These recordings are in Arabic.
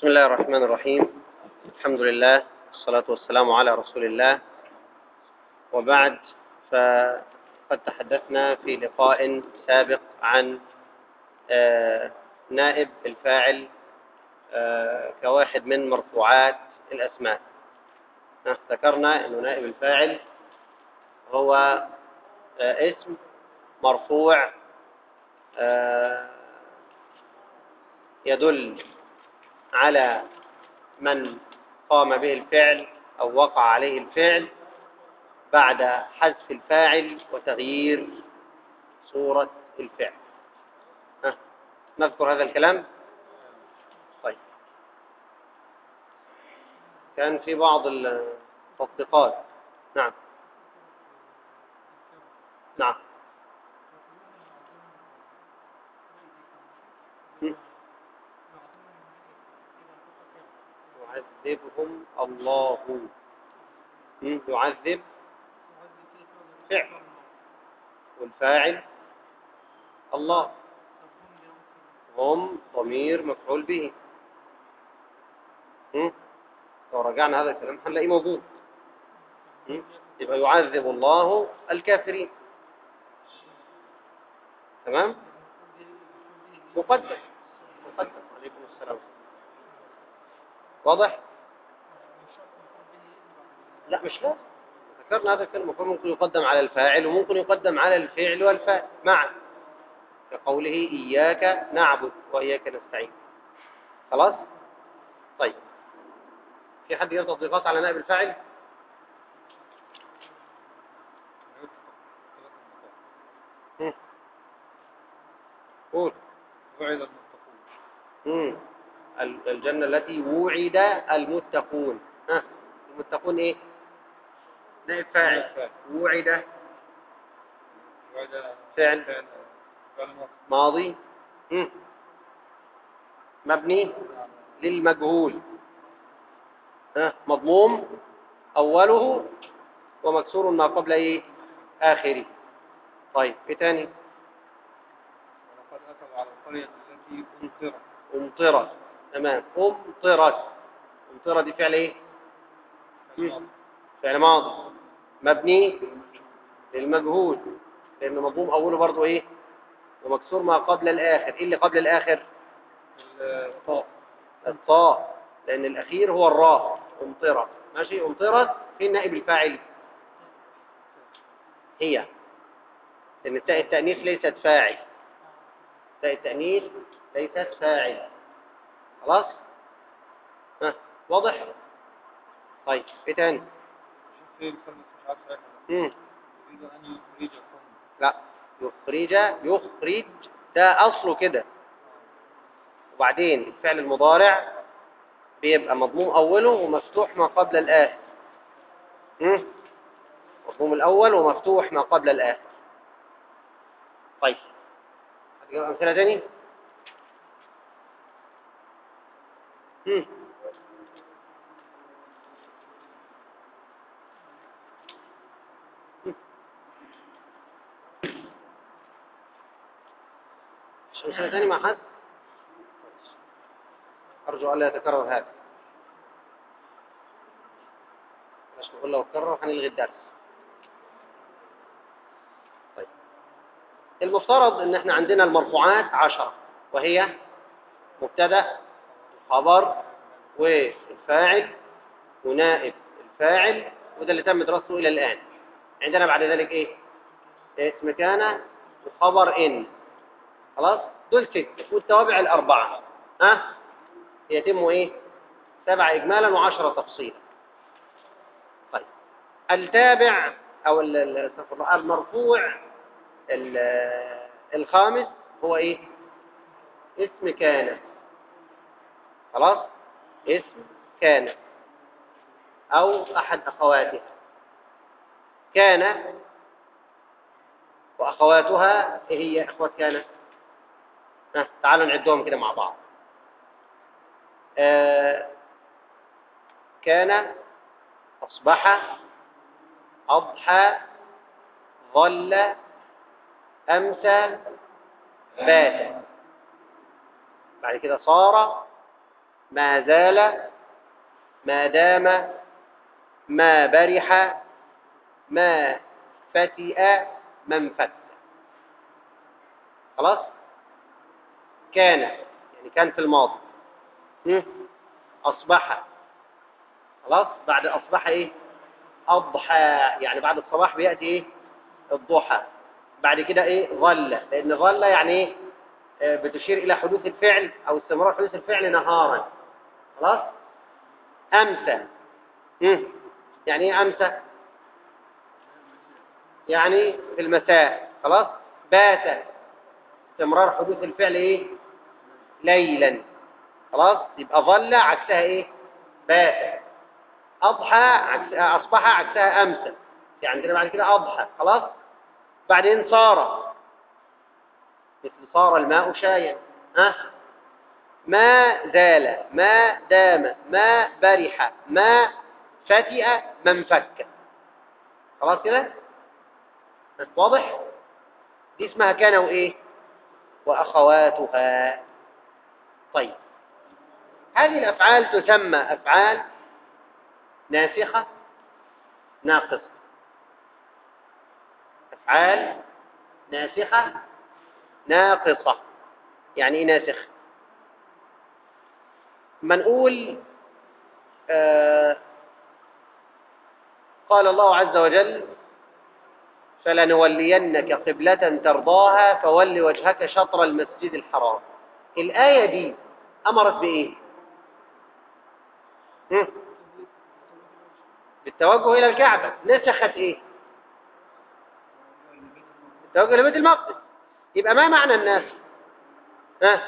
بسم الله الرحمن الرحيم. الحمد لله والصلاة والسلام على رسول الله. وبعد فقد تحدثنا في لقاء سابق عن آه، نائب الفاعل آه، كواحد من مرفوعات الأسماء. ذكرنا أن نائب الفاعل هو آه، اسم مرفوع يدل على من قام به الفعل أو وقع عليه الفعل بعد حذف الفاعل وتغيير صورة الفعل. ها. نذكر هذا الكلام؟ طيب. كان في بعض التطبيقات. نعم. نعم. يعذبهم الله. يعذب فعل. والفاعل الله. هم ضمير مفعول به. لو رجعنا هذا الكلام هنلاقيه موجود. يبقى يعذب الله الكافرين. تمام؟ مقدم. مقدم. عليكم السلام. واضح؟ لا مش لازم. ذكرنا هذا الكلام ممكن يقدم على الفاعل وممكن يقدم على الفعل والفاعل. معا. كقوله إياك نعبد وإياك نستعين. خلاص؟ طيب. في حد يرضى تضيفات على نائب الفاعل؟ قول. وعد المتقون. الجنة التي وعد المتقون. ها. المتقون إيه؟ نائب فاعل وعد. فعل. ماضي. مبني. للمجهول. مضموم. أوله. ومكسور ما قبل إيه؟ آخره. طيب إيه تاني؟ ولقد أتوا على القرية التي أمطرت. أمطرت. تمام. أمطرت. أمطرت دي فعل إيه؟ فعل ماضي. مبني للمجهول لأنه مضموم أوله برضه إيه؟ ومكسور ما قبل الآخر. إيه اللي قبل الآخر؟ الطاء. الطاء لأن الأخير هو الراء أمطرت ماشي؟ أمطرت فين نائب الفاعل. هي. لأن التاء التأنيث ليست فاعل. تاء التأنيث ليست فاعل. خلاص؟ ها واضح؟ طيب إيه تاني؟ لا. يخرج يخرج. ده أصله كده. وبعدين الفعل المضارع بيبقى مضموم أوله ومفتوح ما قبل الآخر. مم. مضموم الأول ومفتوح ما قبل الآخر. طيب. هتجيب أمثلة تاني. مش تاني مع حد؟ أرجو ألا يتكرر هذا. مش نقول لو اتكرر هنلغي الدرس. طيب. المفترض إن إحنا عندنا المرفوعات عشرة وهي مبتدأ خبر والفاعل ونائب الفاعل وده اللي تم دراسته إلى الآن. عندنا بعد ذلك إيه؟ اسم كان وخبر إن. خلاص؟ دول ست والتوابع الأربعة. ها؟ يتم إيه؟ سبعه اجمالا وعشرة تفصيلا. طيب. التابع الله، المرفوع ال- الخامس هو إيه؟ اسم كان. خلاص؟ اسم كان. أو أحد أخواتها. كان. وأخواتها إيه هي اخوات كان. تعالوا نعدهم كده مع بعض. آه كان أصبح أضحى ظل امسى بات. بعد كده صار ما زال ما دام ما برح ما فتئ من فت. خلاص؟ كان يعني كان في الماضي؟ أصبح. خلاص؟ بعد أصبح إيه؟ أضحى. يعني بعد الصباح بيأتي إيه؟ الضحى. بعد كده إيه؟ ظل. لأن ظل يعني إيه؟ آه، بتشير إلى حدوث الفعل أو استمرار حدوث الفعل نهارا. خلاص؟ أمسى؟ يعني إيه أمسى؟ يعني في المساء. خلاص؟ بات. استمرار حدوث الفعل إيه؟ ليلا. خلاص؟ يبقى ظل عكسها إيه؟ بات أضحى عكس أصبح عكسها امسى يعني عندنا بعد كده أضحى. خلاص؟ بعدين صار. مثل صار الماء شايا. ها؟ ما زال. ما دام. ما برح. ما فتئ من فك. خلاص كده؟ واضح؟ دي اسمها كان وإيه؟ وأخواتها. طيب. هذه الأفعال تسمى أفعال ناسخة ناقصة. أفعال ناسخة ناقصة. يعني إيه ناسخ؟ ما نقول آه قال الله عز وجل فلنولينك قبلة ترضاها فول وجهك شطر المسجد الحرام. الآية دي أمرت بإيه؟ بالتوجه إلى الكعبة نسخت إيه؟ التوجه إلى بيت المقدس يبقى ما معنى الناس؟ ها؟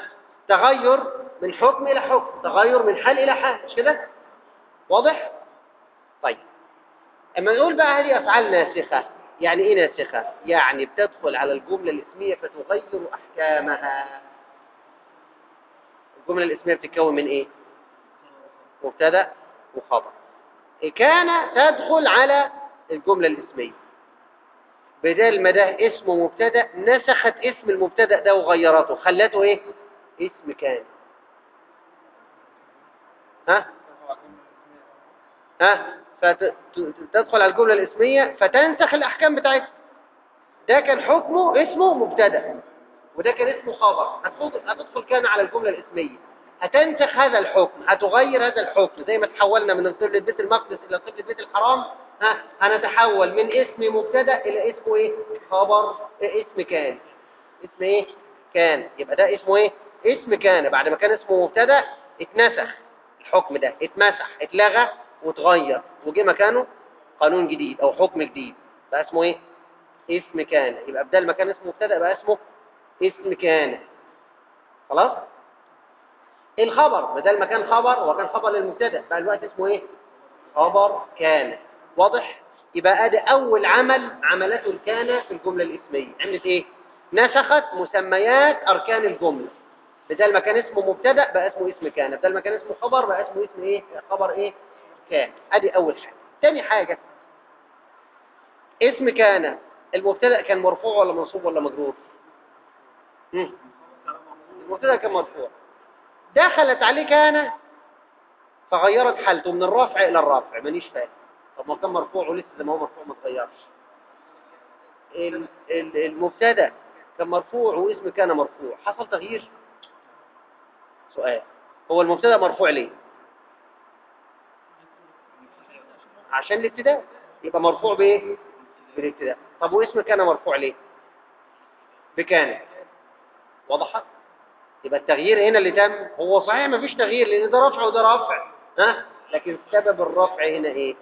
تغير من حكم إلى حكم تغير من حال إلى حال مش كده؟ واضح؟ طيب أما نقول بقى هذه أفعال ناسخة يعني إيه ناسخة يعني بتدخل على الجملة الاسمية فتغير أحكامها الجملة الاسمية بتتكون من إيه؟ مبتدأ وخبر كان تدخل على الجملة الاسمية. بدل ما ده اسمه مبتدأ نسخت اسم المبتدأ ده وغيرته خلته إيه؟ اسم كان ها؟ ها؟ فتدخل على الجملة الاسمية فتنسخ الأحكام بتاعتها. ده كان حكمه اسمه مبتدأ. وده كان اسمه خبر. هتدخل, كان على الجملة الإسمية. هتنسخ هذا الحكم هتغير هذا الحكم زي ما تحولنا من قبلة بيت المقدس إلى قبلة بيت الحرام. ها هنتحول من اسم مبتدأ إلى اسمه إيه؟ خبر. إيه اسم كان؟ اسم إيه؟ كان. يبقى ده اسمه إيه؟ اسم كان. بعد ما كان اسمه مبتدأ اتنسخ الحكم ده. اتمسح اتلغى وتغير وجه مكانه قانون جديد أو حكم جديد. بقى اسمه إيه؟ اسم كان. يبقى بدل ما كان اسمه مبتدأ بقى اسمه اسم كان خلاص؟ الخبر؟ بدل ما كان خبر وكان خبر للمبتدأ. بقى الوقت اسمه إيه؟ خبر كان. واضح؟ يبقى أدي أول عمل عملته الكان في الجملة الاسمية. عملت إيه؟ نسخت مسميات أركان الجملة. بدل ما كان اسمه مبتدأ بقى اسمه اسم كان. بدل ما كان اسمه خبر بقى اسمه اسم إيه؟ خبر إيه؟ كان. أدي أول حاجة. تاني حاجة. اسم كان. المبتدأ كان مرفوع ولا منصوب ولا مجرور. المبتدا كان مرفوع. دخلت عليه كان فغيرت حالته من الرفع إلى الرفع مانيش فاهم. طب ما كان مرفوع ولسه زي ما هو مرفوع ما اتغيرش ال- ال- المبتدا كان مرفوع واسم كان مرفوع. حصل تغيير؟ سؤال. هو المبتدا مرفوع ليه؟ عشان الابتداء. يبقى مرفوع بإيه؟ بالابتداء. طب واسم كان مرفوع ليه؟ بكان وضحت يبقى التغيير هنا اللي تم هو صحيح ما فيش تغيير لأن ده رفع وده رفع ها؟ لكن سبب الرفع هنا إيه؟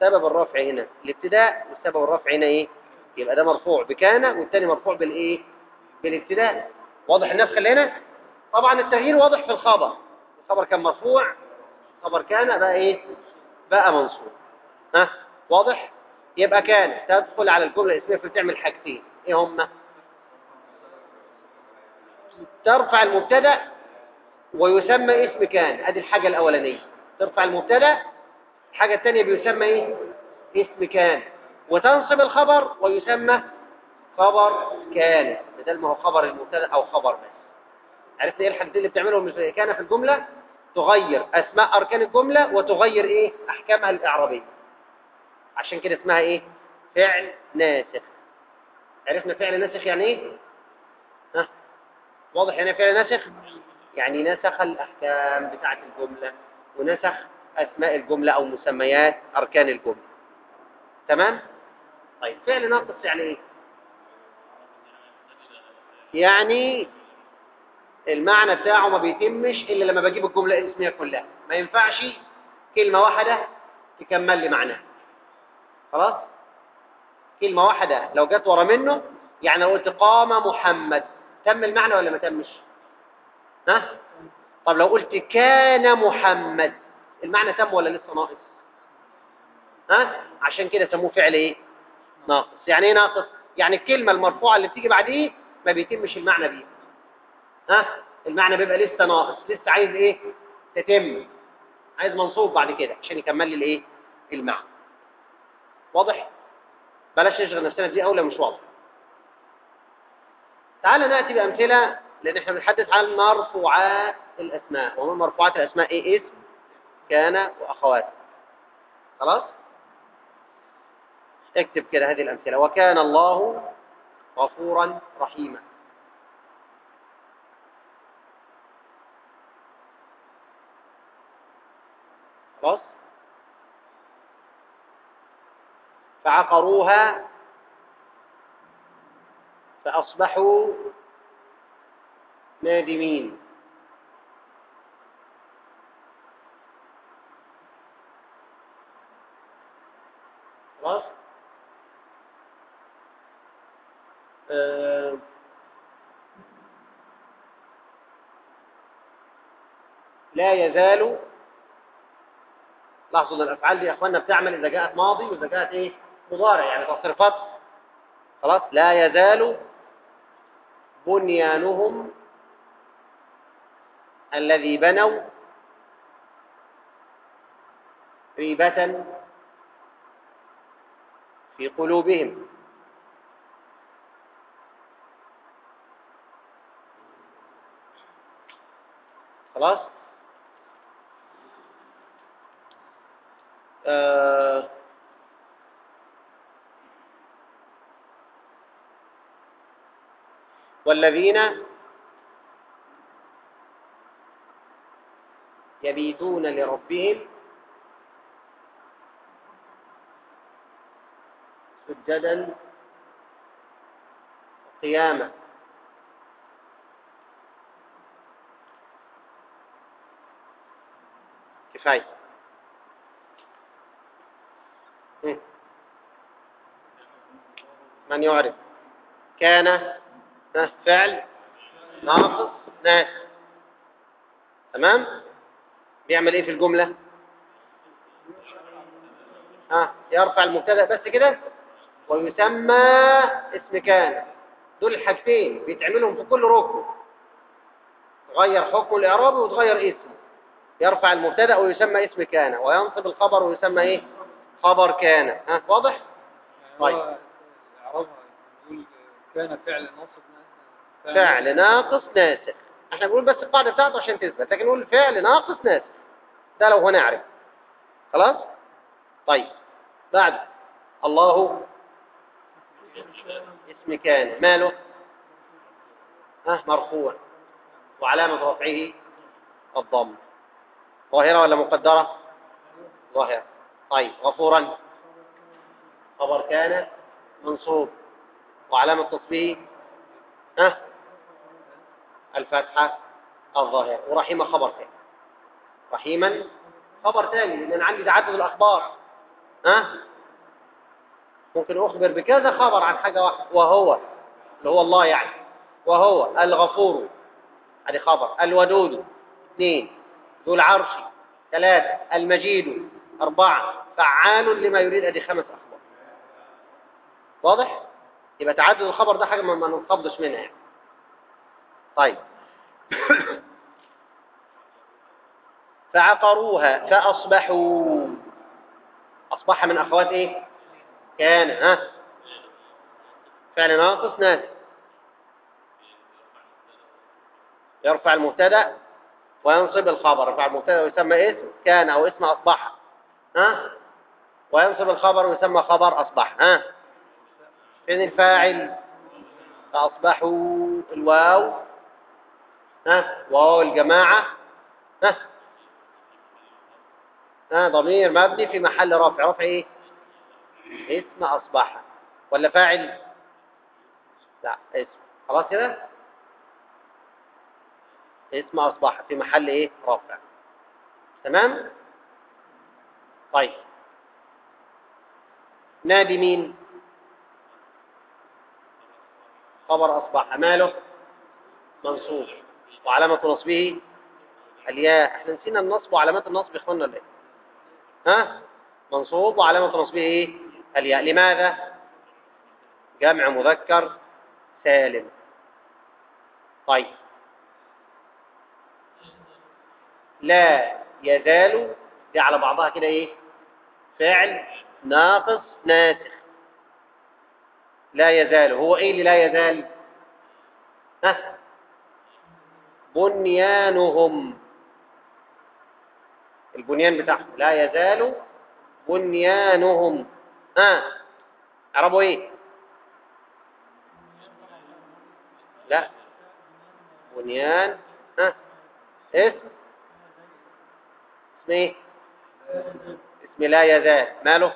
سبب الرفع هنا الابتداء وسبب الرفع هنا إيه؟ يبقى ده مرفوع بكان والتاني مرفوع بالإيه؟ بالابتداء. واضح النفخ اللي هنا؟ طبعا التغيير واضح في الخبر. الخبر كان مرفوع خبر كان بقى إيه؟ بقى منصوب ها؟ واضح؟ يبقى كان تدخل على الجملة الاسمية فتعمل حاجتين. إيه هما؟ ترفع المبتدأ ويسمى اسم كان. أدي الحاجة الأولانية. ترفع المبتدأ الحاجة الثانية بيسمى إيه؟ اسم كان. وتنصب الخبر ويسمى خبر كان. بدل ما هو خبر المبتدأ أو خبر بس. عرفت إيه الحاجتين اللي بتعملهم؟ كان في الجملة؟ تغير. أسماء أركان الجملة وتغير إيه؟ أحكامها الإعرابية. عشان كده اسمها إيه؟ فعل ناسخ. عرفنا فعل ناسخ يعني ها واضح إيه فعل ناسخ يعني نسخ الأحكام بتاعة الجملة ونسخ أسماء الجملة أو مسميات أركان الجملة. تمام؟ طيب فعل ناقص يعني إيه؟ يعني المعنى بتاعه ما بيتمش إلا لما بجيب الجملة الاسمية كلها. ما ينفعش كلمة واحدة تكمل لي معناها خلاص؟ كلمة واحدة لو جت ورا منه يعني لو قلت قام محمد. تم المعنى ولا ما تمش؟ ها؟ طب لو قلت كان محمد المعنى تم ولا لسه ناقص؟ ها؟ عشان كده سموه فعل إيه؟ ناقص. يعني إيه ناقص؟ يعني الكلمة المرفوعة اللي بتيجي بعديه ما بيتمش المعنى بيه ها؟ المعنى بيبقى لسه ناقص. لسه عايز إيه؟ تتم. عايز منصوب بعد كده عشان يكمل لي الإيه؟ المعنى. واضح؟ بلاش نشغل نفسنا دي أولى مش واضح. تعال نأتي بأمثلة لأن إحنا بنتحدث عن مرفوعات الأسماء. ومن مرفوعات الأسماء إيه؟ إسم كان واخواتها خلاص؟ اكتب كده هذه الأمثلة. وكان الله غفورا رحيما. خلاص؟ فعقروها فأصبحوا نادمين. خلاص؟ آه. لا يزال لاحظوا إن الأفعال دي يا إخواننا بتعمل إذا جاءت ماضي وإذا جاءت إيه؟ مضارع يعني تصريفات. خلاص؟ لا يزال بنيانهم الذي بنوا ريبة في قلوبهم. خلاص؟ آه والذين يبيتون لربهم سجدا قياما كفاية. من يعرف كان فعل ناقص ناس تمام؟ بيعمل إيه في الجملة؟ ها يرفع المبتدأ بس كده. ويسمى اسم كان. دول الحاجتين بيتعملهم في كل ركن. تغير حكم الاعرابي وتغير اسمه. يرفع المبتدأ ويسمى اسم كان. وينصب الخبر ويسمى إيه؟ خبر كان. ها واضح؟ طيب. كان فعل ناصب فعل ناقص ناسخ إحنا بنقول بس القاعده بتاعته عشان تثبت لكن نقول فعل ناقص ناسخ ده لو هنعرف خلاص؟ طيب. بعد. الله اسم كان. ماله؟ ها؟ مرفوع. وعلامة رفعه الضم. ظاهرة ولا مقدرة؟ ظاهرة. طيب. غفورا. خبر كان منصوب. وعلامة تصبيه ها؟ الفتحة الظاهرة ورحيمة خبر ثاني رحيما خبر ثاني لأن عندي تعدد الأخبار. ها؟ ممكن أخبر بكذا خبر عن حاجة واحدة. وهو اللي هو الله يعني. وهو الغفور. هذه خبر. الودود. اثنين. ذو العرش. ثلاثة. المجيد. أربعة. فعال لما يريد. أدي خمس أخبار. واضح؟ يبقى تعدد الخبر ده حاجة ما ننقضش منها يعني. طيب. فعقروها فأصبحوا. أصبح من أخوات إيه؟ كان ها؟ فعل ناقص ناس يرفع المبتدأ وينصب الخبر. رفع المبتدأ ويسمى اسم كان أو اسم أصبح ها؟ وينصب الخبر ويسمى خبر أصبح ها؟ فين الفاعل فأصبحوا الواو. ها؟ واو الجماعة. ها؟ ها ضمير مبني في محل رفع. رفع إيه؟ اسم أصبح. ولا فاعل؟ لا اسم. خلاص كده؟ اسم أصبح في محل إيه؟ رفع. تمام؟ طيب. نادي مين؟ خبر أصبح. ماله؟ منصوب وعلامة نصبه الياء إحنا نسينا النصب وعلامات النصب يا اخوانا ولا إيه ها؟ منصوب وعلامة نصبه إيه؟ الياء لماذا؟ جمع مذكر سالم. طيب. لا يزال دي على بعضها كده إيه؟ فعل ناقص ناسخ. لا يزال. هو إيه اللي لا يزال؟ ها؟ بنيانهم. البنيان بتاعهم. لا يزال بنيانهم. ها اعربوا إيه؟ لا. بنيان. ها اسم اسم إيه؟ اسم لا يزال. ماله؟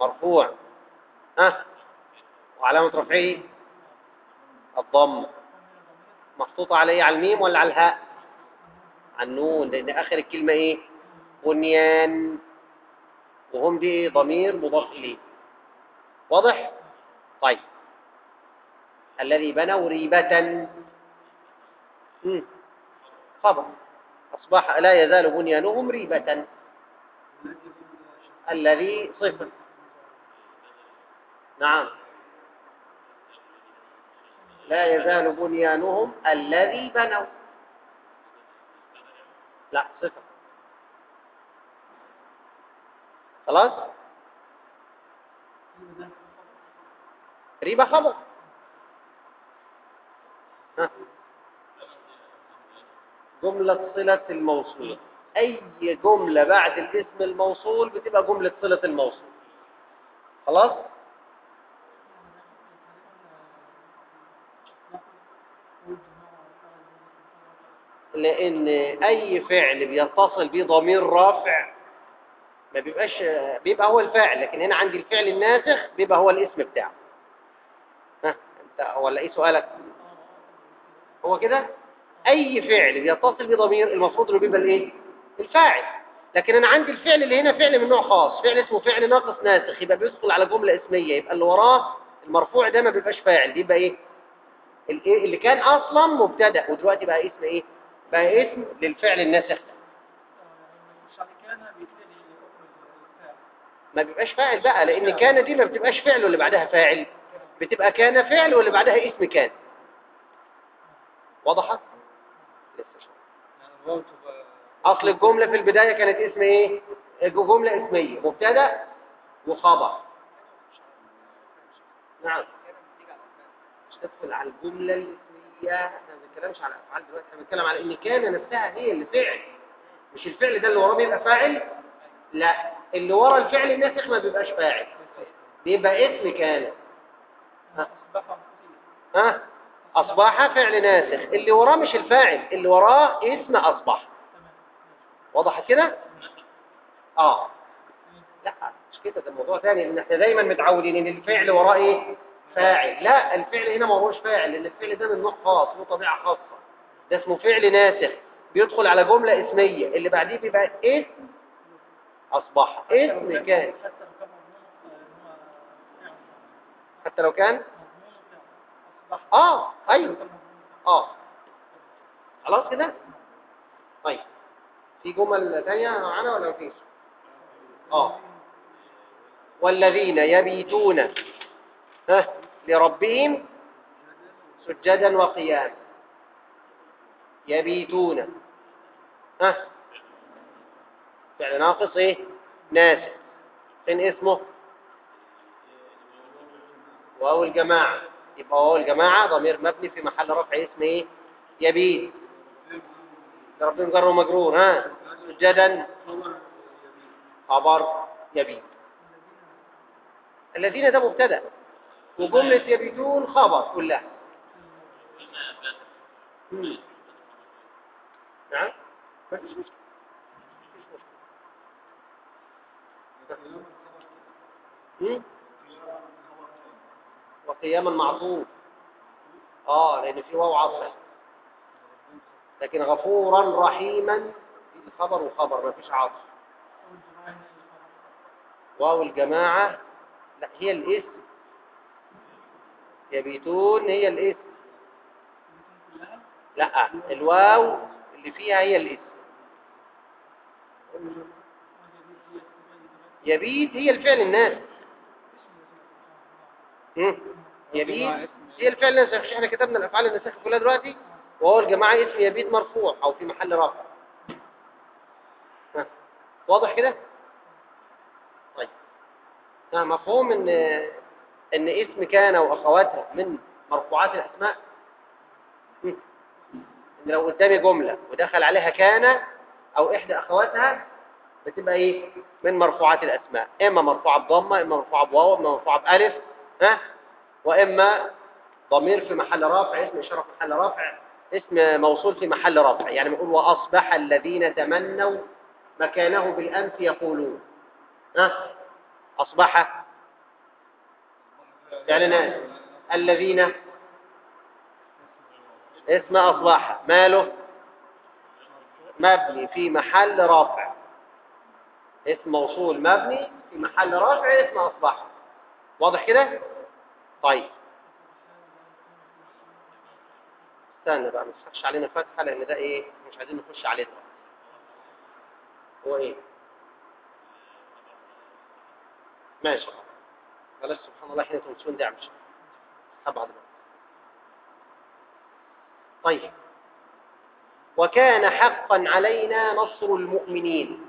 مرفوع. ها وعلامة رفعه الضم محطوطة عليه على الميم ولا على الهاء؟ على النون لأن آخر الكلمة إيه؟ بنيان. وهم دي ضمير مضاف إليه. واضح؟ طيب. الذي بنوا ريبة. مم. خبر. أصبح لا يزال بنيانهم ريبة. الذي صفر. نعم. لا يزال بنيانهم الذي بنوا. لا صفر. خلاص؟ ريبة خبر. ها. جملة صلة الموصول. أي جملة بعد الاسم الموصول بتبقى جملة صلة الموصول. خلاص؟ لأن أي فعل بيتصل بيه ضمير رافع ما بيبقاش بيبقى هو الفاعل لكن هنا عندي الفعل الناسخ بيبقى هو الاسم بتاعه. ها؟ أنت ولا إيه سؤالك؟ هو كده؟ أي فعل بيتصل بضمير المفروض إنه بيبقى الإيه؟ الفاعل. لكن أنا عندي الفعل اللي هنا فعل من نوع خاص فعل اسمه فعل ناقص ناسخ يبقى بيدخل على جملة اسمية يبقى اللي وراه المرفوع ده ما بيبقاش فاعل بيبقى إيه؟ الإيه؟ اللي كان أصلا مبتدأ ودلوقتي بقى اسم إيه؟ بقى اسم للفعل الناسخ ده. ما بيبقاش فاعل بقى لأن كان دي ما بتبقاش فعل واللي بعدها فاعل. بتبقى كان فعل واللي بعدها اسم كان. وضحت لسه. أصل الجملة في البداية كانت اسم إيه؟ جملة اسمية. مبتدأ وخبر. نعم. مش تدخل على الجملة الاسمية. بنتكلمش على أفعال دلوقتي إحنا بنتكلم على إن كان نفسها هي اللي فعل مش الفعل ده اللي وراه بيبقى فاعل؟ لا اللي ورا الفعل الناسخ ما بيبقاش فاعل. بيبقى اسم كان. ها؟ ها أصبح فعل ناسخ. اللي وراه مش الفاعل اللي وراه اسم أصبح. وضحت كده؟ آه. لا مش كده ده موضوع ثاني لأن إحنا دايما متعودين إن الفعل وراه إيه؟ فاعل. لا الفعل هنا ما هوش فاعل لأن الفعل ده من نوع خاص له طبيعة خاصة. ده اسمه فعل ناسخ بيدخل على جملة اسمية. اللي بعديه بيبقى اسم أصبح. اسم كان. حتى لو كان؟ آه أيوه. آه. خلاص كده؟ طيب. في جمل ثانية معانا ولا مفيش؟ آه. والذين يبيتون. ها؟ لربهم سجدا وقياما. يبيتون. ها؟ فعل ناقص إيه؟ ناسخ فين اسمه؟ واو الجماعة. يبقى واو الجماعة ضمير مبني في محل رفع اسم إيه؟ يبيت. ربهم جر ومجرور. ها؟ سجدا. خبر يبيت. الذين ده مبتدأ. وجملة يبيتون خبر كلها. نعم؟ مشكلة. وقياما معطوف آه لأن في واو عطف لكن غفورا رحيما خبر وخبر ما فيش عطف واو الجماعة لا هي الاسم. يبيتون هي الاسم لا الواو اللي فيها هي الاسم يبيت هي الفعل الناس. يبيت هي الفعل الناس. إحنا كتبنا الأفعال الناسخه كلها دلوقتي وهو الجماعة اسم يبيت مرفوع أو في محل رفع. واضح كده؟ طيب. مفهوم إن إن اسم كان واخواتها من مرفوعات الأسماء. إن لو قدامي جملة ودخل عليها كان أو إحدى أخواتها بتبقى إيه؟ من مرفوعات الأسماء. إما مرفوعة بضمة إما مرفوعة بواو إما مرفوعة بألف ها؟ وإما ضمير في محل رفع اسم إشارة في محل رفع اسم موصول في محل رفع. يعني بنقول وأصبح الذين تمنوا مكانه بالامس يقولون ها؟ أصبح يعني ناس الذين اسم اصبح ماله مبني في محل رفع اسم موصول مبني في محل رفع اسم أصبح واضح كده؟ طيب. استنى بقى ما تفتحش علينا فتحة لأن ده إيه؟ مش عايزين نخش عليه دلوقتي. هو إيه؟ ماشي. بلاش سبحان الله حين تنسون دعم مش سبعة دلوقتي طيب. وكان حقا علينا نصر المؤمنين.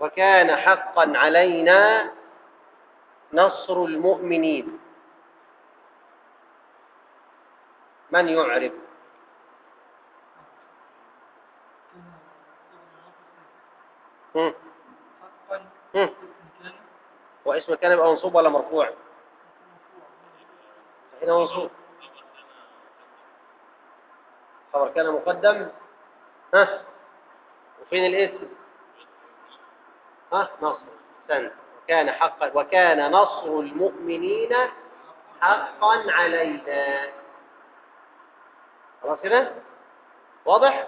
وكان حقا علينا نصر المؤمنين. من يعرف هم. هم. واسم كان يبقى منصوب ولا مرفوع؟ هنا منصوب. خبر كان مقدم. ها؟ وفين الاسم؟ ها؟ نصر. وكان حقا وكان نصر المؤمنين حقا علينا. خلاص كده؟ واضح؟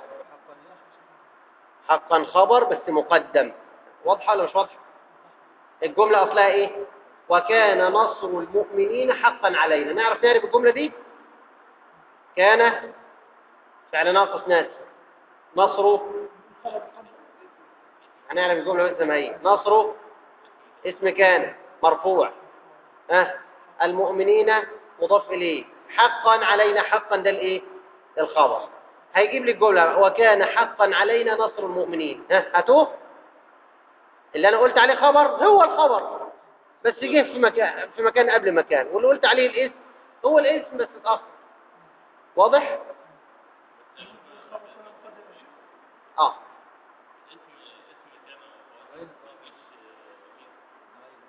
حقا خبر بس مقدم. واضحة ولا مش واضحة؟ الجملة أصلها إيه؟ وكان نصر المؤمنين حقا علينا. نعرف نعرف الجملة دي؟ كان فعل ناقص ناس. نصره هنعرف الجملة بس ما هي. نصره اسم كان مرفوع. ها؟ المؤمنين مضاف إليه. حقا علينا حقا ده الإيه؟ الخبر. هيجيب لي الجملة. وكان حقا علينا نصر المؤمنين. ها؟ هاتوه. اللي أنا قلت عليه خبر هو الخبر بس جه في مكان في مكان قبل مكان. واللي قلت عليه الاسم هو الاسم بس اتأخر. واضح؟ آه.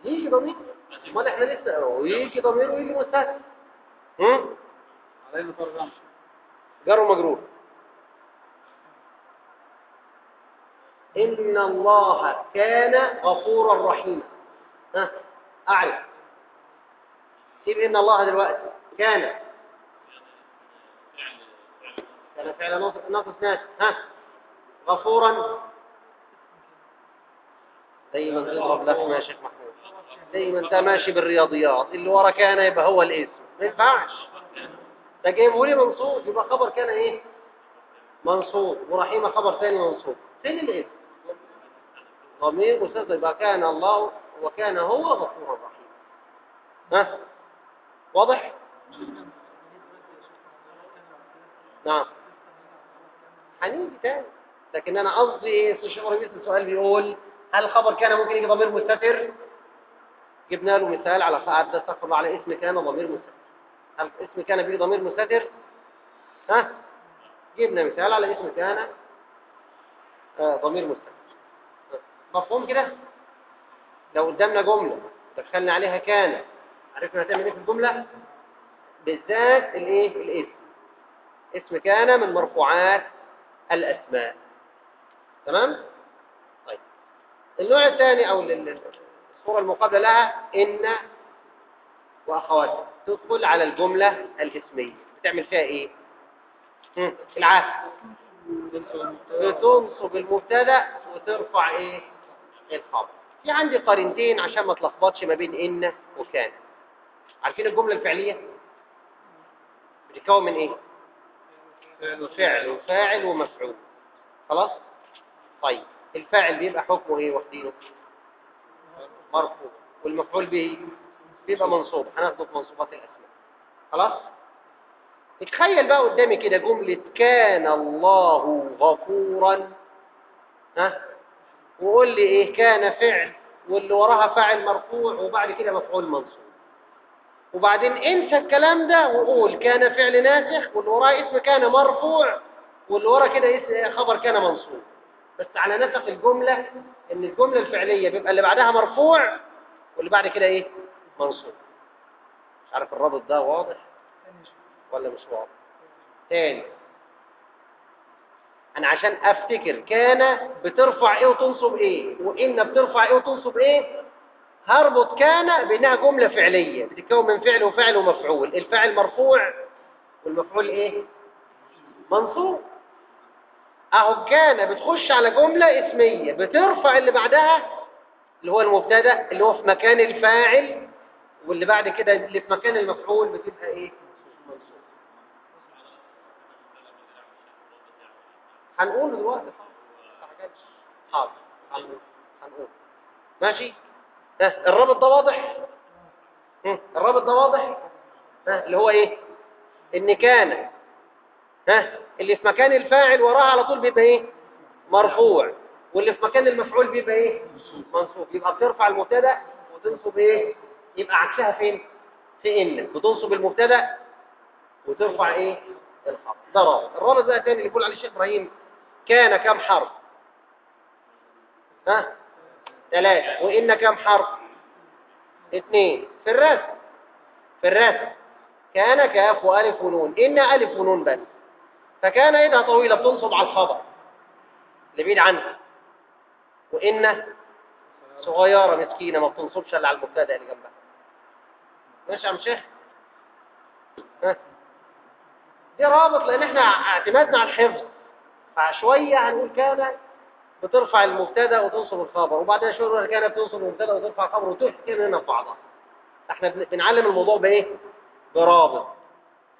يجي ضمير. أمال إحنا لسه ويجي ضمير ويجي مستتر هم؟ علينا فرق جر ومجرور ان الله كان غفورا رحيما. ها اعرف سيب ان الله دلوقتي. كان. كان فعل ناقص ناس. ها غفورا. زي ما تضرب لك يا شيخ محمود. زي ما أنت ماشي بالرياضيات. اللي ورا كان يبقى هو الاسم ما ينفعش. ده جايبه لي منصوب. يبقى خبر كان إيه؟ منصوب. ورحيمة خبر ثاني منصوب. فين الاسم ضمير مستتر يبقى كان الله وكان هو غفورا رحيما ها؟ واضح؟ نعم. هنيجي تاني. لكن أنا قصدي إيه الشيخ ربيع السؤال بيقول هل الخبر كان ممكن يجي ضمير مستتر؟ جبنا له مثال على قاعدة الله على اسم كان ضمير مستتر. هل اسم كان بيجي ضمير مستتر؟ ها؟ جبنا مثال على اسم كان آه ضمير مستتر. مفهوم كده؟ لو قدامنا جملة دخلنا عليها كان عرفنا هتعمل إيه في الجملة؟ بالذات الإيه؟ الاسم. اسم كان من مرفوعات الأسماء. تمام؟ طيب. النوع الثاني أو ال- ال- الصورة المقابلة لها إن واخواتها تدخل على الجملة الاسمية. بتعمل فيها إيه؟ العكس. بتنصب المبتدأ وترفع إيه؟ الخبر في عندي قرينتين عشان ما تلخبطش ما بين إن وكان. عارفين الجملة الفعلية؟ بتتكون من إيه؟ فعل وفاعل ومفعول. خلاص؟ طيب الفاعل بيبقى حكمه إيه واخدينه مرفوع. والمفعول به بيبقى منصوب. هناخده في منصوبات الأسماء. خلاص؟ اتخيل بقى قدامي كده جملة كان الله غفورا. ها؟ وقول لي إيه كان فعل واللي وراها فاعل مرفوع وبعد كده مفعول منصوب. وبعدين انسى الكلام ده وقول كان فعل ناسخ واللي وراه اسم كان مرفوع واللي وراه كده خبر كان منصوب. بس على نسق الجملة إن الجملة الفعلية بيبقى اللي بعدها مرفوع واللي بعد كده إيه؟ منصوب. مش عارف الرابط ده واضح؟ ولا مش واضح؟ تاني. أنا عشان أفتكر كان بترفع إيه وتنصب إيه وإن بترفع إيه وتنصب إيه هربط كان بإنها جملة فعلية بتتكون من فعل وفعل ومفعول الفاعل مرفوع والمفعول إيه؟ منصوب. أهو كان بتخش على جملة اسمية بترفع اللي بعدها اللي هو المبتدأ اللي هو في مكان الفاعل واللي بعد كده اللي في مكان المفعول بتبقى إيه منصوب هنقول دلوقتي. حاضر هنقول هنقول ماشي؟ ها الرابط ده واضح؟ هم، الرابط ده واضح؟ ها اللي هو إيه؟ إن كان ها اللي في مكان الفاعل وراها على طول بيبقى إيه؟ مرفوع. واللي في مكان المفعول بيبقى إيه؟ منصوب. يبقى بترفع المبتدأ وتنصب إيه؟ يبقى عكسها فين؟ في إن. بتنصب المبتدأ وترفع إيه؟ الخبر ده رابط. الرابط بقى تاني اللي بيقول عليه الشيخ إبراهيم كان كم حرف؟ ها؟ ثلاثة. وإن كم حرف؟ اثنين. في الرسم. في الرسم. كان كاف وألف ونون إن ألف ونون بس. فكان إيدها طويلة بتنصب على الخبر. اللي بعيد عنها. وإن صغيرة مسكينة ما بتنصبش إلا على المبتدأ اللي جنبها. ماشي يا عم شيخ؟ ها؟ دي رابط لأن إحنا اعتمدنا على الحفظ. فشوية هنقول كان بترفع المبتدأ وتنصب الخبر وبعدين شوية كان بتنصب المبتدأ وترفع الخبر وتحكي هنا في بعضها. إحنا بن- بنعلم الموضوع بإيه؟ برابط.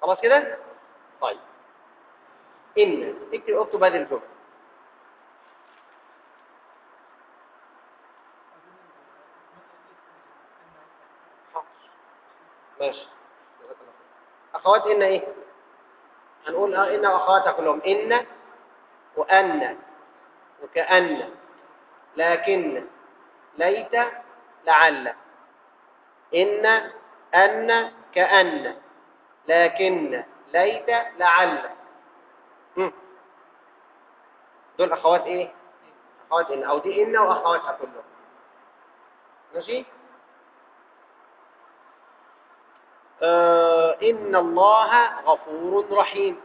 خلاص كده؟ طيب. إن اكتب اكتب هذه الجملة. ماشي. أخوات إن إيه؟ هنقول آه إن واخواتها كلهم. إن وأن وكأن لكن ليت لعل إن أن كأن لكن ليت لعل. دول أخوات إيه؟ أخوات إن أو دي إن وأخواتها كلهم ماشي؟ آه إن الله غفور رحيم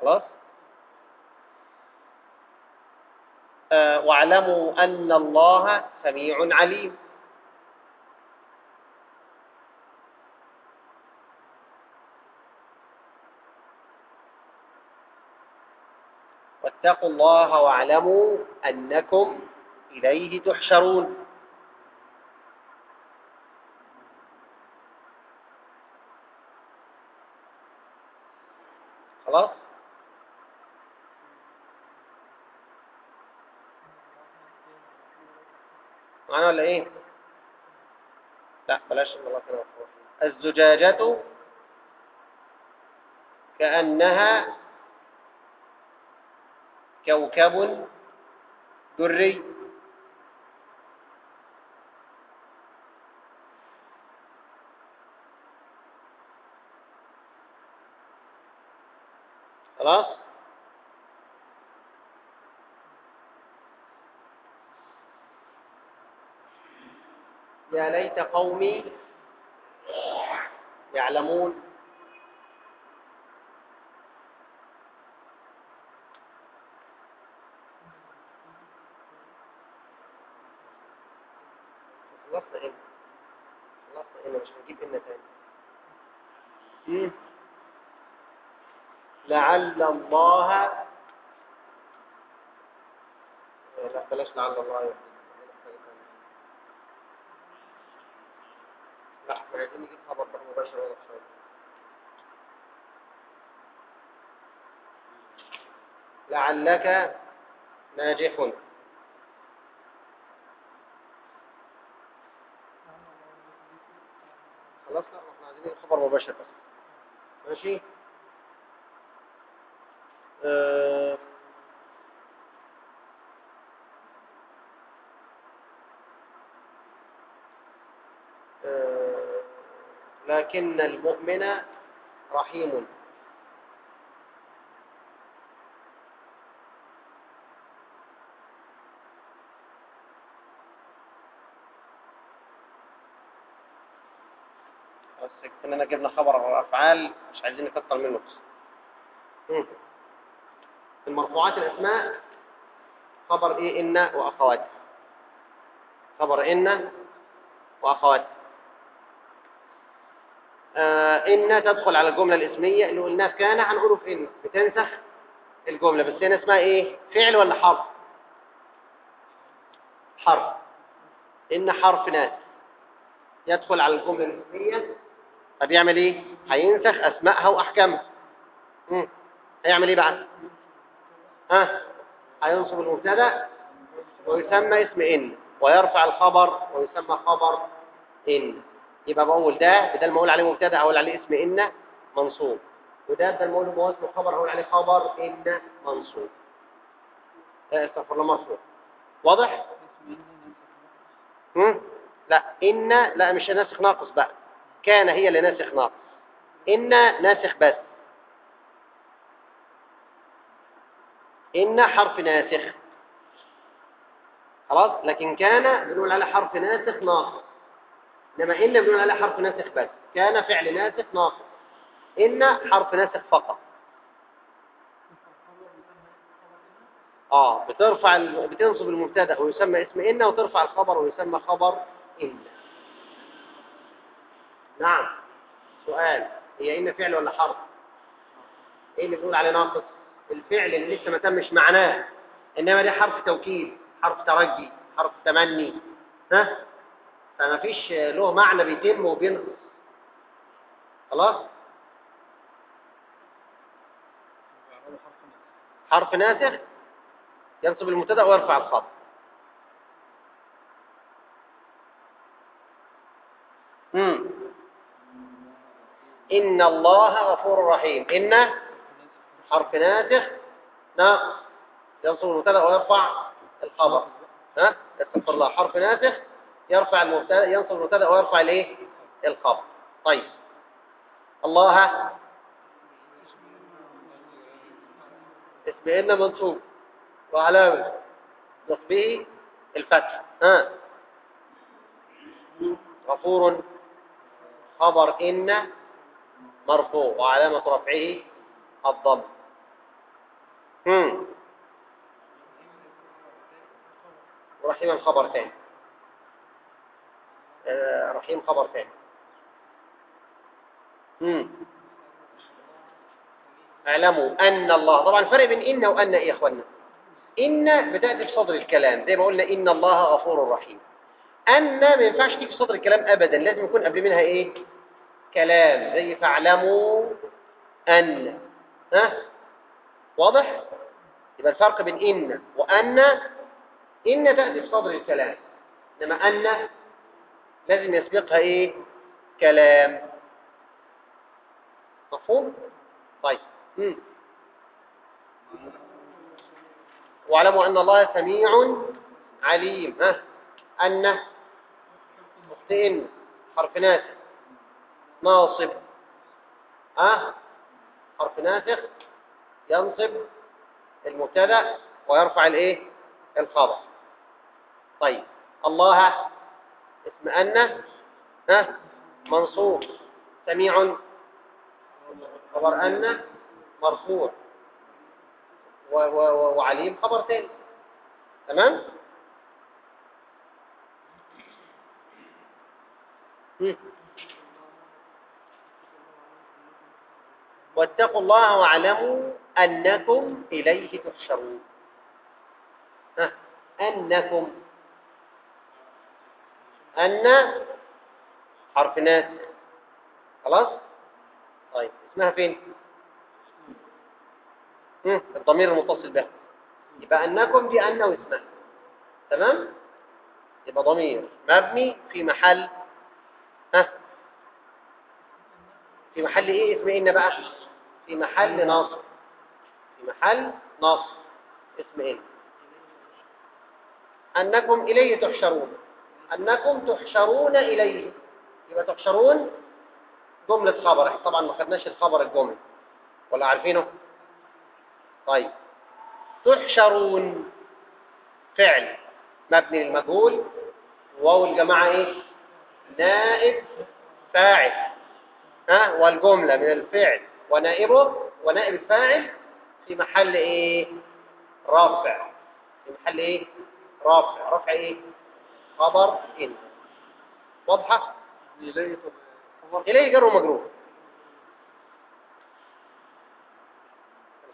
خلاص آه واعلموا أن الله سميع عليم. واتقوا الله واعلموا أنكم إليه تحشرون. ولا إيه؟ لا بلاش الزجاجة كأنها كوكب دري. خلاص؟ يا ليت قومي يعلمون. خلصنا هنا خلصنا هنا مش هنجيب هنا تاني. لعل الله لا بلاش لعل الله يا لا إحنا عايزين نجيب خبر بقى مباشر ولا شوية لعلك ناجح خلاص لا إحنا عايزين خبر مباشر بس ماشي آه. آه. لكن المؤمن رحيم بس كنا جبنا خبر افعال مش عايزين نكتر منه. بس. المرفوعات الأسماء خبر إيه إن واخواتها خبر إن واخواتها آه إن تدخل على الجملة الإسمية اللي قلناها كان هنقوله في إن. بتنسخ الجملة بس هنا اسمها إيه؟ فعل ولا حرف؟ حرف. إن حرف ناس. يدخل على الجملة الإسمية طب يعمل إيه؟ هينسخ اسمائها وأحكامها. مم. هيعمل إيه بقى ها؟ هينصب المبتدا ويسمى اسم إن ويرفع الخبر ويسمى خبر إن. يبقى بقول ده بدل ما أقول عليه مبتدا أقول عليه اسم إن منصوب. وده بدل ما أقول هو اسمه خبر أقول عليه خبر إن منصوب. استغفر الله مرفوع واضح؟ لا إن لا مش ناسخ ناقص بقى. كان هي اللي ناسخ ناقص. إن ناسخ بس. إن حرف ناسخ. خلاص؟ لكن كان بنقول على حرف ناسخ ناقص. إنما إن بنقول على حرف ناسخ بس. كان فعل ناسخ ناقص. إن حرف ناسخ فقط. آه بترفع ال... بتنصب المبتدأ ويسمى اسم إن وترفع الخبر ويسمى خبر إن. نعم. سؤال هي إن فعل ولا حرف؟ إيه اللي بنقول عليه ناقص؟ الفعل اللي لسه ما تمش معناه إنما دي حرف توكيد حرف ترجي حرف تمني. ها؟ فما فيش له معنى بيتم وبينقص. خلاص؟ حرف ناسخ؟ ينصب المبتدأ ويرفع الخبر امم إن الله غفور رحيم. إن حرف ناسخ ناقص ينصب المبتدأ ويرفع الخبر. ها؟ استغفر الله. حرف ناسخ يرفع المبتدأ ينصب المبتدأ ويرفع الايه الخبر. طيب. الله اسم إن منصوب. وعلامة. نصبه الفتح. ها؟ غفور. خبر إن مرفوع وعلامة رفعه الضم. امم رحيم خبر ثاني آه رحيم خبر ثاني اعلموا أن الله طبعا الفرق بين إن وأن إيه يا اخوانا إن بتاتي في صدر الكلام زي ما قلنا إن الله غفور رحيم. أن ما ينفعش تيجي في صدر الكلام ابدا لازم يكون قبل منها إيه؟ كلام زي فاعلموا أن. ها؟ واضح؟ يبقى الفرق بين إن وأن. إن تأتي في صدر الكلام إنما أن لازم يسبقها إيه؟ كلام. مفهوم؟ طيب. مم. واعلموا أن الله سميع عليم. ها؟ أن. حرف ناسخ. ناصب. ها؟ حرف ناسخ ينصب المبتدا ويرفع الايه؟ الخبر طيب الله اسم أن ها؟ منصوب. سميع. خبر أن. مرفوع. و و وعليم خبر ثاني تمام؟ مم. واتقوا الله واعلموا أنكم إليه تحشرون. ها أنكم. أن حرف ناس خلاص؟ طيب اسمها فين. الضمير المتصل به يبقى أنكم دي أن واسمها. تمام؟ يبقى ضمير مبني في محل ها في محل إيه؟ اسم إن بقى. في محل نصب في محل نصب اسم ان أنكم إليه تحشرون. أنكم تحشرون إليه. يبقى تحشرون جملة خبر. إحنا طبعا ما خدناش الخبر الجمله ولا عارفينه؟ طيب. تحشرون. فعل. مبني للمجهول. واو الجماعة إيه؟ نائب. فاعل. ها؟ والجملة من الفعل. ونائبه ونائب الفاعل في محل إيه؟ رافع. في محل إيه؟ رافع. رفع إيه؟ خبر إن. خبر إليه جر ومجرور.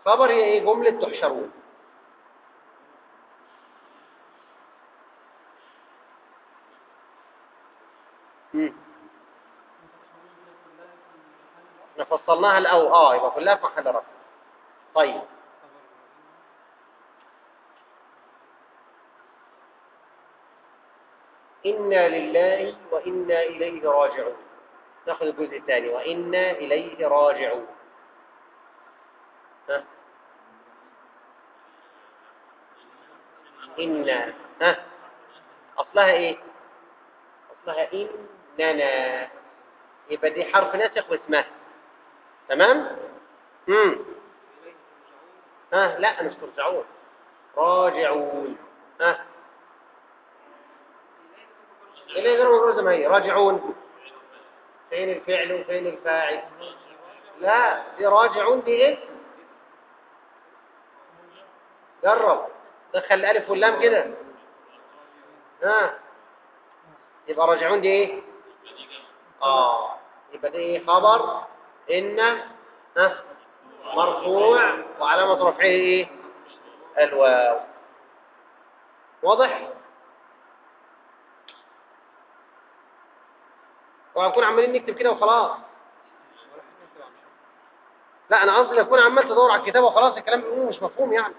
الخبر هي إيه؟ جملة تحشرون. مم. إحنا فصلناها الأول آه يبقى كلها في محل رفع طيب. إنا لله وإنا إليه راجعون. نأخذ الجزء الثاني. وإنا إليه راجعون. ها؟ إنا ها؟ أصلها إيه؟ أصلها إننا. يبقى دي حرف ناسخ واسمها. تمام؟ امم ها لا مش ترجعون. راجعون. ها. إليه غير ما هي. راجعون. فين الفعل وفين الفاعل؟ لا دي راجعون دي اسم جرب. دخل الألف واللام كده. ها. يبقى راجعون دي إيه؟ آه. يبقى دي إيه؟ خبر. ها؟ مرفوع وعلامة رفعه إيه؟ الواو. واضح؟ وهنكون عمالين نكتب كده وخلاص. لا أنا قصدي أكون عمال تدور على الكتاب وخلاص الكلام بيقوله مش مفهوم يعني.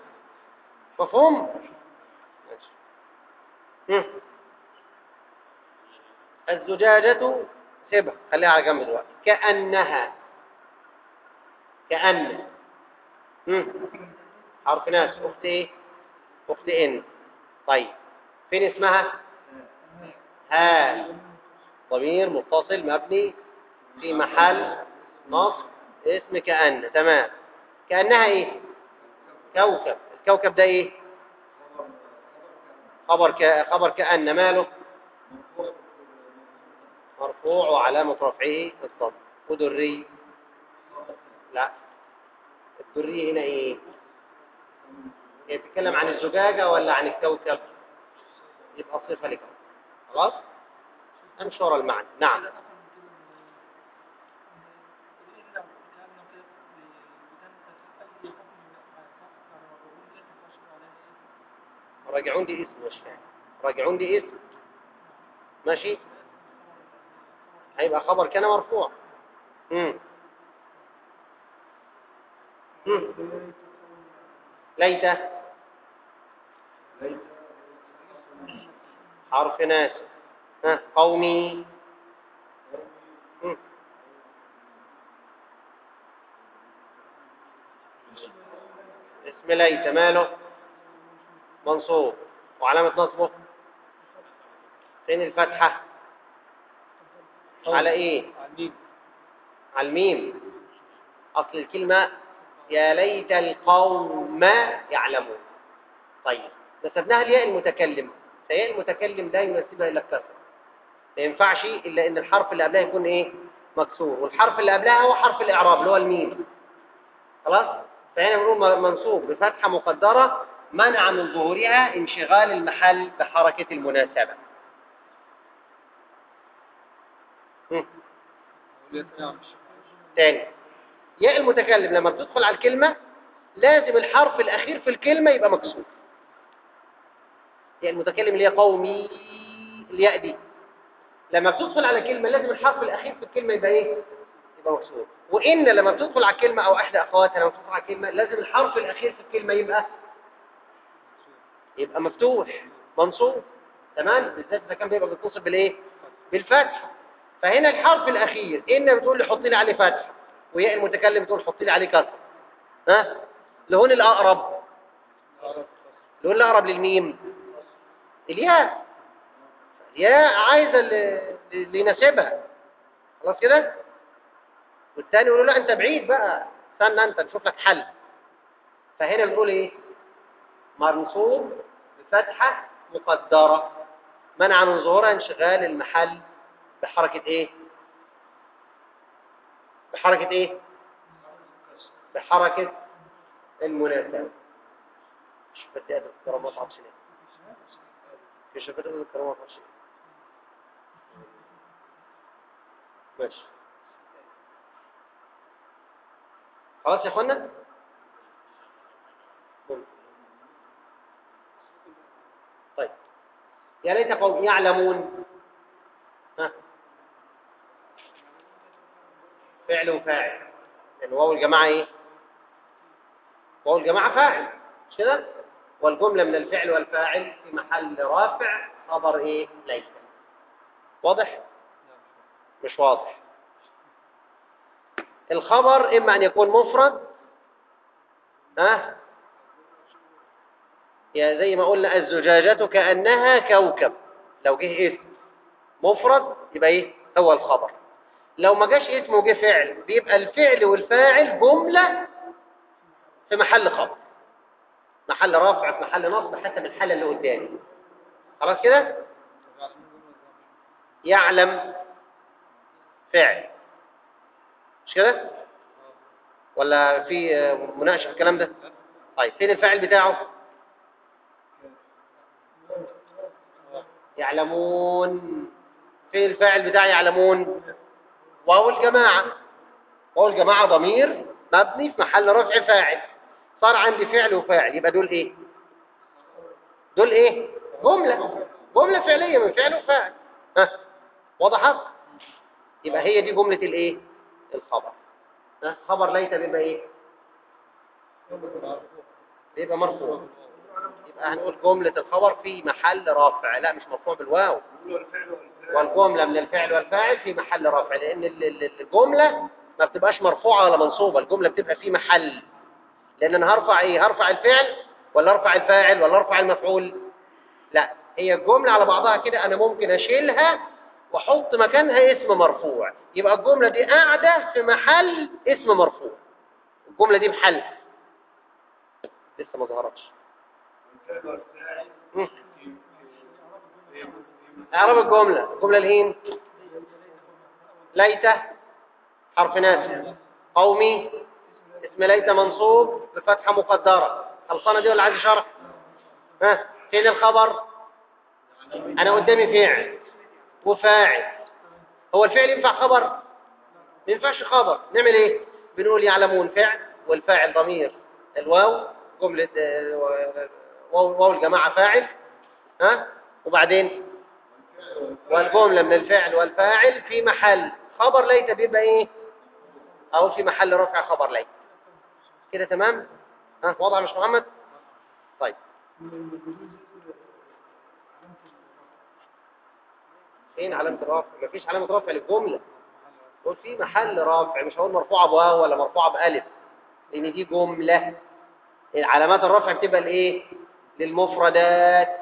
مفهوم؟ ماشي. الزجاجة سيبها خليها على جنب دلوقتي. كأنها كأن. حرف ناس. أخت إيه؟ أخت إن. طيب. فين اسمها؟ ها. ضمير متصل مبني في محل نصب. اسم كأن. تمام. كأنها إيه؟ كوكب. الكوكب ده إيه؟ خبر ك... خبر كأن. ماله؟ مرفوع. وعلامة رفعه الصدر. ودري لا. الدري هنا إيه؟ هي بتتكلم عن الزجاجة ولا عن الكوكب؟ يبقى صفة لك خلاص؟ امشي ورا المعنى. نعم. راجعون دي اسم مش فاهم راجعون دي اسم. ماشي؟ هيبقى خبر كان مرفوع. امم ليت حرف ناس. ها قومي. اسم ليت ماله؟ منصوب وعلامة نصبه؟ فين الفتحة؟ على إيه؟ على الميم. أصل الكلمة يا ليت القوم يعلمون. طيب نسبناها الياء المتكلم فياء المتكلم لا ينسبها إلى الكسر. ما ينفعش إلا إن الحرف اللي قبلها يكون إيه؟ مكسور. والحرف اللي قبلها هو حرف الإعراب اللي هو الميم. خلاص؟ فهنا بنقول منصوب بفتحة مقدرة منع من ظهورها انشغال المحل بحركة المناسبة. هم. تاني. ياء المتكلم لما بتدخل على الكلمة لازم الحرف الأخير في الكلمة يبقى مكسور ياء المتكلم اللي هي قومي الياء دي. لما بتدخل على كلمة لازم الحرف الأخير في الكلمة يبقى إيه؟ يبقى مكسور وإن لما بتدخل على كلمة أو إحدى أخواتها لما بتدخل على كلمة لازم الحرف الأخير في الكلمة يبقى يبقى مفتوح منصوب. تمام؟ بالذات إذا كان بيبقى بيتصل بالإيه؟ بالفتح. فهنا الحرف الأخير إن بتقول لي حط لي عليه فتح. وياء المتكلم بتقول حط لي عليه كسر ها؟ لهون الأقرب. لهون الأقرب للميم. الياء. الياء عايزة اللي يناسبها خلاص كده؟ والتاني يقول له لا أنت بعيد بقى. استنى أنت نشوف لك حل. فهنا بنقول إيه؟ منصوب بفتحة مقدرة. منع من ظهورها انشغال المحل بحركة إيه؟ بحركة إيه؟ بحركة المناسبة. شفت ادب الكرامات عطش ليه في شفت ادب الكرامات عطش ليه ماشي. خلاص يا أخوانا؟ طيب. يا ليت قوم يعلمون. ها؟ فعل وفاعل لأن واو الجماعة إيه؟ واو الجماعة فاعل. مش كده؟ والجملة من الفعل والفاعل في محل رافع خبر إيه؟ ليس. واضح؟ مش واضح. الخبر إما أن يكون مفرد. ها؟ يا زي ما قلنا الزجاجة كأنها كوكب. لو جه اسم مفرد يبقى إيه؟ هو الخبر. لو ما جاش اسم وجه فعل بيبقى الفعل والفاعل جملة في محل خبر محل رفع في محل نصب حسب الحالة اللي قدامي. خلاص كده؟ يعلم فعل. مش كده؟ ولا في مناقشة في الكلام ده؟ طيب فين الفاعل بتاعه؟ يعلمون. فين الفاعل بتاع يعلمون؟ واو الجماعة. واو الجماعة ضمير مبني في محل رفع فاعل. صار عندي فعل وفاعل يبقى دول إيه؟ دول إيه؟ جملة. جملة فعلية من فعل وفاعل. ها؟ وضحت يبقى هي دي جملة الإيه؟ الخبر. ها؟ خبر ليت بيبقى إيه؟ بيبقى مرفوع. هنقول جملة الخبر في محل رافع لا مش مرفوع بالواو. والجملة من الفعل والفاعل في محل رافع لأن ال- ال- الجملة ما بتبقاش مرفوعة ولا منصوبة الجملة بتبقى في محل. لأن أنا هرفع إيه؟ هرفع الفعل ولا أرفع الفاعل ولا أرفع المفعول؟ لا هي الجملة على بعضها كده أنا ممكن أشيلها وأحط مكانها اسم مرفوع. يبقى الجملة دي قاعدة في محل اسم مرفوع. الجملة دي محل. لسه ما ظهرتش. اعرب الجملة الجملة الهين. ليت حرف ناسب قومي اسم ليت منصوب بفتحة مقدرة. خلصانة دي ولا عايز شرح ها؟ فين الخبر. أنا قدامي فعل وفاعل. هو الفعل ينفع خبر؟ ما ينفعش خبر. نعمل إيه؟ بنقول يعلمون فعل والفاعل ضمير. الواو جملة آه، واو واو الجماعة فاعل ها؟ وبعدين؟ والجملة من الفعل والفاعل في محل خبر ليت بيبقى إيه؟ أو في محل رفع خبر ليت. كده تمام؟ ها؟ واضح يا مش محمد؟ طيب. فين علامة الرفع؟ مفيش علامة رفع للجملة. قول في محل رفع مش هقول مرفوعة بواو ولا مرفوعة بألف لأن دي جملة. علامات الرفع بتبقى الإيه؟ للمفردات.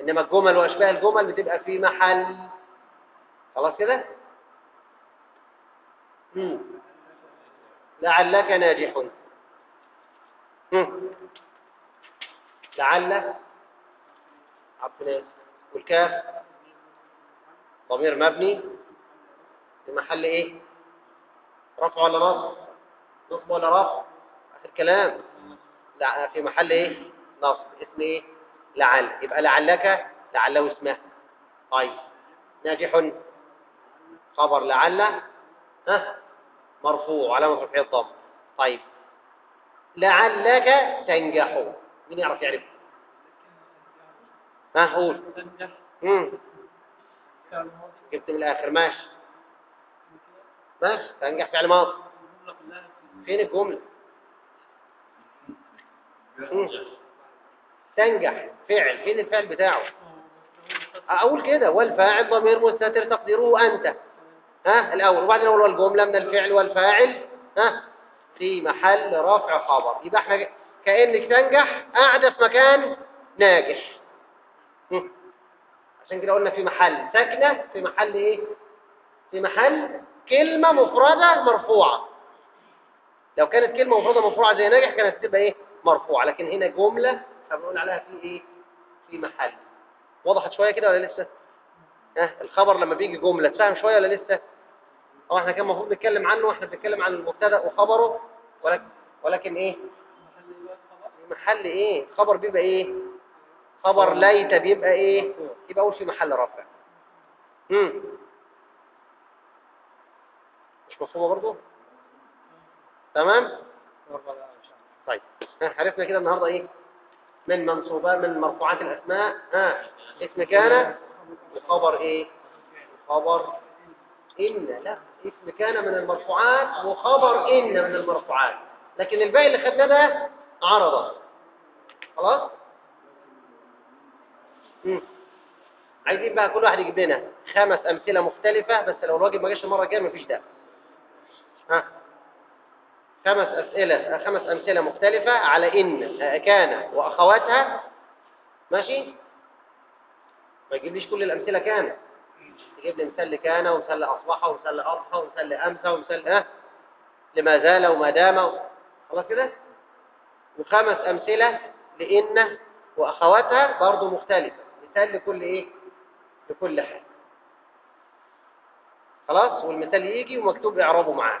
إنما الجمل وأشباه الجمل بتبقى في محل. خلاص كده؟ لعلك ناجح. لعل عبد والكاف؟ ضمير مبني. في محل إيه؟ رفع ولا نصب نصب ولا رفع؟ آخر كلام. لا في محل إيه؟ نصب اسم إيه لعل. يبقى لعلك لعله اسمه. طيب. ناجح. خبر لعل. ها؟ مرفوع علامة رفعه الضم. طيب. لعلك تنجح. مين يعرف يعرف؟ ها قول. امم جبت من الآخر. ماشي. ماشي. تنجح فعل ماضي. فين الجملة؟ مم. تنجح فعل فين الفعل بتاعه. أقول كده والفاعل ضمير مستتر تقديره أنت. ها الأول. وبعدين أقول والجملة من الفعل والفاعل. ها في محل رفع خبر. يبقى إحنا كأنك تنجح قاعدة في مكان ناجح. عشان كده قلنا في محل ساكنة في محل إيه؟ في محل كلمة مفردة مرفوعة. لو كانت كلمة مفردة مرفوعة زي ناجح كانت تبقى إيه؟ مرفوعة. لكن هنا جملة فبنقول عليها في إيه؟ في محل. وضحت شوية كده ولا لسه؟ ها؟ الخبر لما بيجي جملة تفهم شوية ولا لسه؟ آه إحنا كان المفروض نتكلم عنه وإحنا بنتكلم عن المبتدأ وخبره ولكن ولكن إيه؟ محل إيه؟ خبر بيبقى إيه؟ خبر ليت بيبقى إيه؟ يبقى أقول في محل رفع. امم مش مفهومة برضو؟ تمام؟ طيب. عرفنا كده النهارده إيه؟ من منصوبات من مرفوعات الأسماء. ها اسم كان؟ وخبر إيه؟ خبر إن لا اسم كان من المرفوعات وخبر إن من المرفوعات. لكن الباقي اللي خدناه ده عرضة. خلاص؟ مم. عايزين بقى كل واحد يجيب لنا خمس أمثلة مختلفة بس لو الواجب ما جاش المرة الجاية مفيش داعي. ها؟ خمس أسئلة خمس أمثلة مختلفة على إن كان وأخواتها. ماشي؟ ما يجيبليش كل الأمثلة كان. يجيب لي مثال لكان ومثال لأصبح ومثال لأضحى ومثال لأمسى ومثال أه لما زال وما دام. خلاص كده؟ وخمس أمثلة لإن وأخواتها برضه مختلفة. مثال لكل إيه؟ لكل حاجة. خلاص؟ والمثال يجي ومكتوب إعرابه معاه.